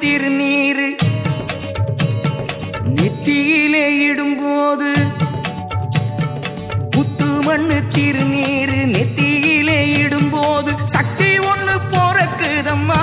திருநீர் நெத்தியிலே இடும்போது புத்து மண்ணு திருநீர் நெத்தியிலே இடும்போது சக்தி ஒன்று போறக்குதம்மா.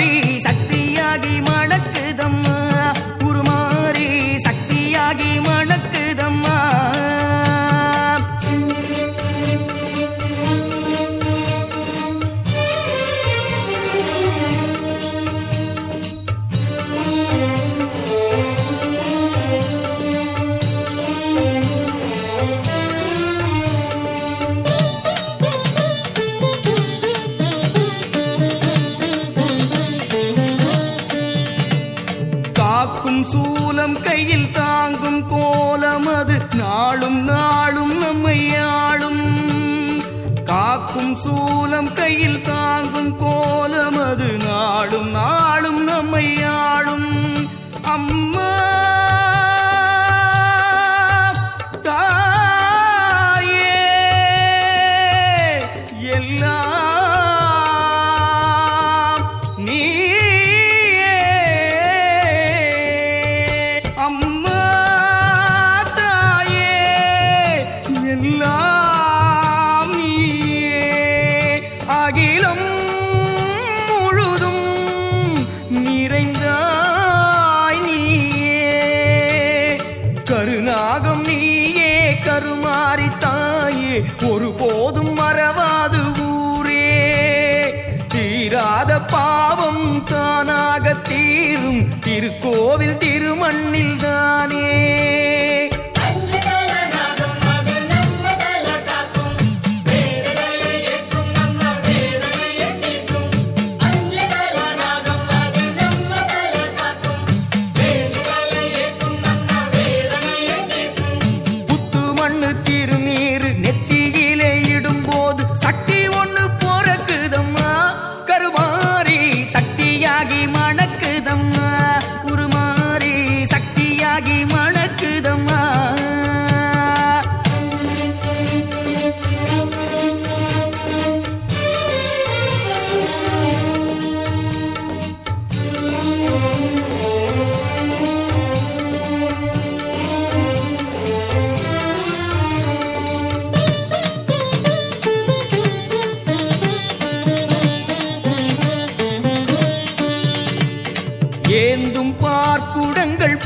நமது நாளும் நாளும் நம்மை ஆளும். காக்கும் சூலம் கையில் தாங்கும் கோலமது நாளும் நாளும் நம்மை ஆளும். அம்மா நிறைந்தாய் நீயே. கருநாகம் நீயே கருமாறி தாயே. ஒருபோதும் மறவாது ஊரே. தீராத பாவம் தானாக தீரும். திருக்கோவில் திருமண்ணில் தானே.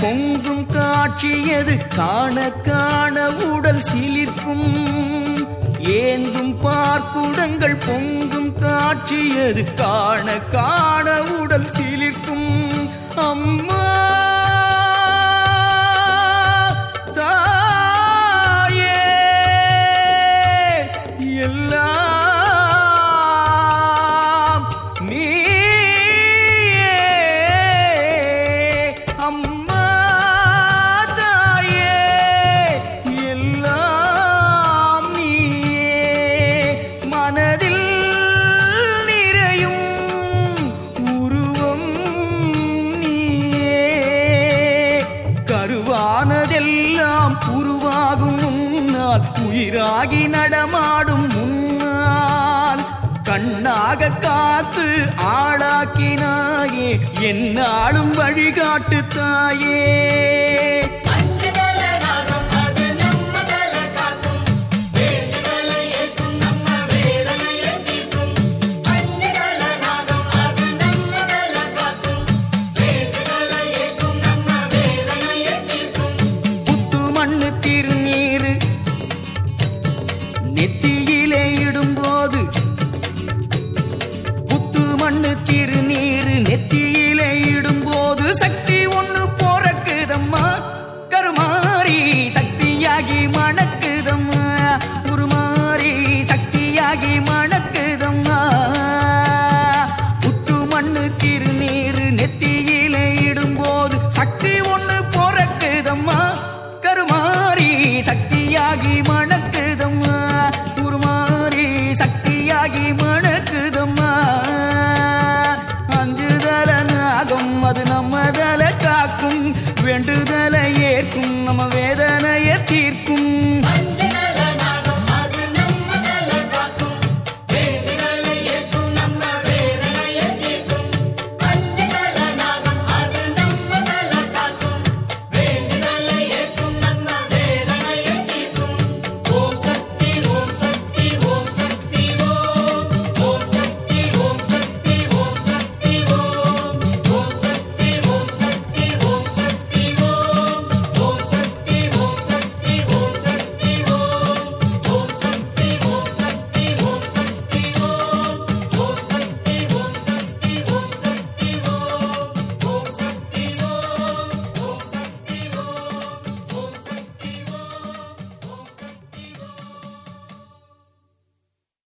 பொங்கும் காட்சியது காண காண உடல் சிலிர்க்கும். ஏந்தும் பார்க்குடங்கள் பொங்கும் காட்சியது காண காண உடல் சிலிர்க்கும். அம்மா! உயிராகி நடமாடும் முன்னால் கண்ணாக காத்து ஆளாக்கினாயே என்னாலும் வழிகாட்டு தாயே நெத்தியிலே இடும்போது புத்து மண்ணு திருநீர் நெத்தியிலே இடும்போது சக்தி ஒண்ணு போறக்குதம்மா. கருமாறி சக்தியாகி மணக்கு வேண்டுதலை ஏற்கும் நம்ம வேதனையை தீர்க்கும்.